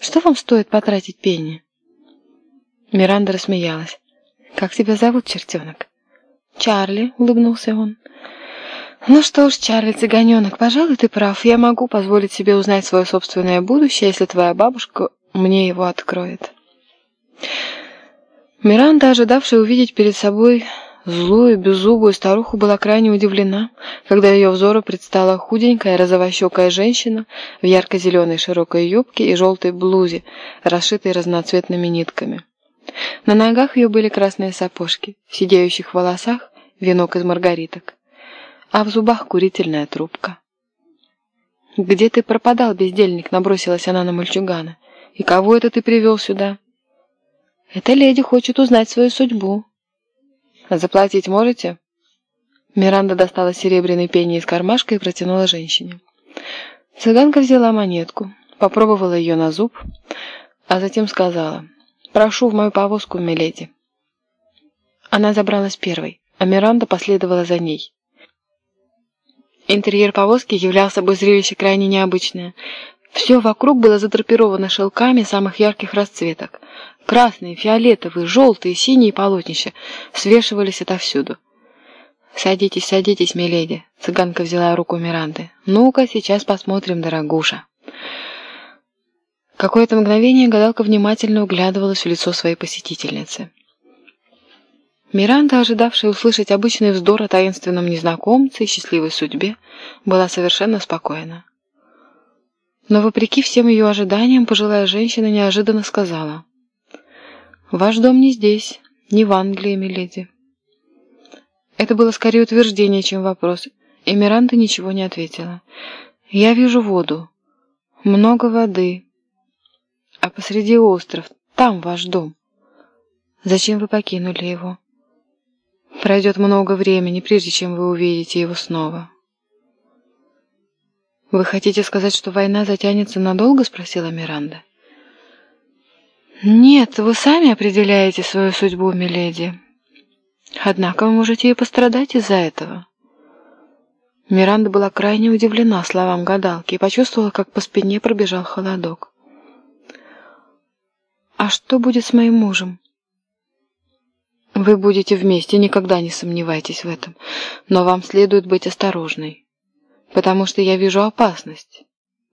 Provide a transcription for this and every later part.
Что вам стоит потратить пенни?» Миранда рассмеялась. «Как тебя зовут, чертенок?» «Чарли», — улыбнулся он. «Ну что ж, Чарли, цыганенок, пожалуй, ты прав. Я могу позволить себе узнать свое собственное будущее, если твоя бабушка мне его откроет». Миранда, ожидавшая увидеть перед собой злую, беззубую старуху, была крайне удивлена, когда ее взору предстала худенькая розовощекая женщина в ярко-зеленой широкой юбке и желтой блузе, расшитой разноцветными нитками. На ногах ее были красные сапожки, в сидеющих волосах венок из маргариток, а в зубах курительная трубка. «Где ты пропадал, бездельник?» — набросилась она на мальчугана. «И кого это ты привел сюда?» «Эта леди хочет узнать свою судьбу». «Заплатить можете?» Миранда достала серебряный пенни из кармашка и протянула женщине. Цыганка взяла монетку, попробовала ее на зуб, а затем сказала «Прошу в мою повозку, миледи». Она забралась первой, а Миранда последовала за ней. Интерьер повозки являл собой зрелище крайне необычное. Все вокруг было задрапировано шелками самых ярких расцветок. Красные, фиолетовые, желтые, синие полотнища свешивались отовсюду. «Садитесь, садитесь, миледи», — цыганка взяла руку Миранды. «Ну-ка, сейчас посмотрим, дорогуша». Какое-то мгновение гадалка внимательно углядывалась в лицо своей посетительницы. Миранда, ожидавшая услышать обычный вздор о таинственном незнакомце и счастливой судьбе, была совершенно спокойна. Но, вопреки всем ее ожиданиям, пожилая женщина неожиданно сказала — «Ваш дом не здесь, не в Англии, миледи». Это было скорее утверждение, чем вопрос, и Миранда ничего не ответила. «Я вижу воду. Много воды. А посреди остров, там ваш дом. Зачем вы покинули его? Пройдет много времени, прежде чем вы увидите его снова». «Вы хотите сказать, что война затянется надолго?» — спросила Миранда. «Нет, вы сами определяете свою судьбу, миледи. Однако вы можете и пострадать из-за этого». Миранда была крайне удивлена словам гадалки и почувствовала, как по спине пробежал холодок. «А что будет с моим мужем?» «Вы будете вместе, никогда не сомневайтесь в этом. Но вам следует быть осторожной, потому что я вижу опасность,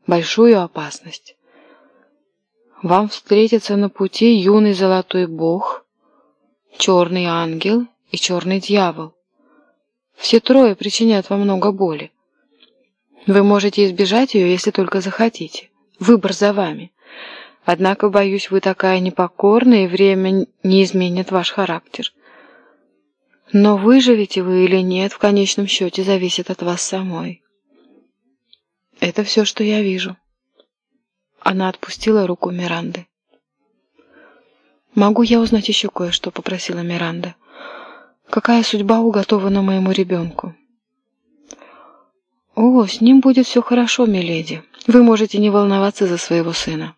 большую опасность». Вам встретится на пути юный золотой бог, черный ангел и черный дьявол. Все трое причинят вам много боли. Вы можете избежать ее, если только захотите. Выбор за вами. Однако, боюсь, вы такая непокорная, и время не изменит ваш характер. Но выживете вы или нет, в конечном счете, зависит от вас самой. Это все, что я вижу. Она отпустила руку Миранды. «Могу я узнать еще кое-что?» — попросила Миранда. «Какая судьба уготована моему ребенку?» «О, с ним будет все хорошо, миледи. Вы можете не волноваться за своего сына».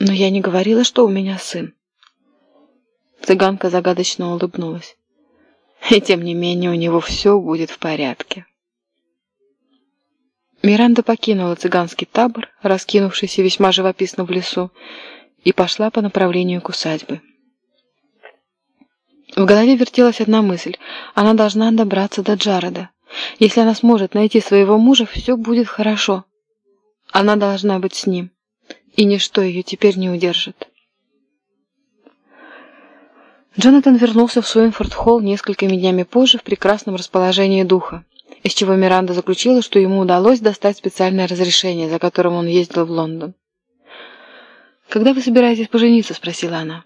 «Но я не говорила, что у меня сын». Цыганка загадочно улыбнулась. «И тем не менее у него все будет в порядке». Миранда покинула цыганский табор, раскинувшийся весьма живописно в лесу, и пошла по направлению к усадьбе. В голове вертелась одна мысль. Она должна добраться до Джареда. Если она сможет найти своего мужа, все будет хорошо. Она должна быть с ним, и ничто ее теперь не удержит. Джонатан вернулся в Суинфорд-Холл несколькими днями позже в прекрасном расположении духа из чего Миранда заключила, что ему удалось достать специальное разрешение, за которым он ездил в Лондон. «Когда вы собираетесь пожениться?» – спросила она.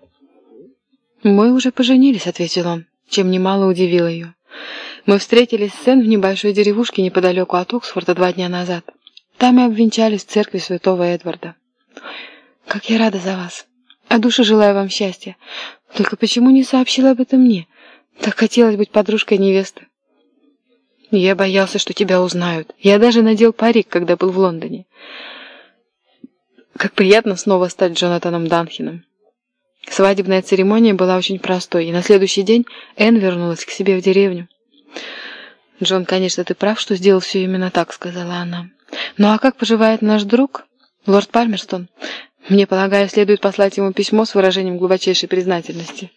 «Мы уже поженились», – ответил он, чем немало удивил ее. «Мы встретились с Сен в небольшой деревушке неподалеку от Оксфорда два дня назад. Там и обвенчались в церкви святого Эдварда. Как я рада за вас. От души желаю вам счастья. Только почему не сообщила об этом мне? Так хотелось быть подружкой невесты. Я боялся, что тебя узнают. Я даже надел парик, когда был в Лондоне. Как приятно снова стать Джонатаном Данхином. Свадебная церемония была очень простой, и на следующий день Энн вернулась к себе в деревню. «Джон, конечно, ты прав, что сделал все именно так», — сказала она. «Ну а как поживает наш друг?» «Лорд Пальмерстон, мне, полагаю, следует послать ему письмо с выражением глубочайшей признательности».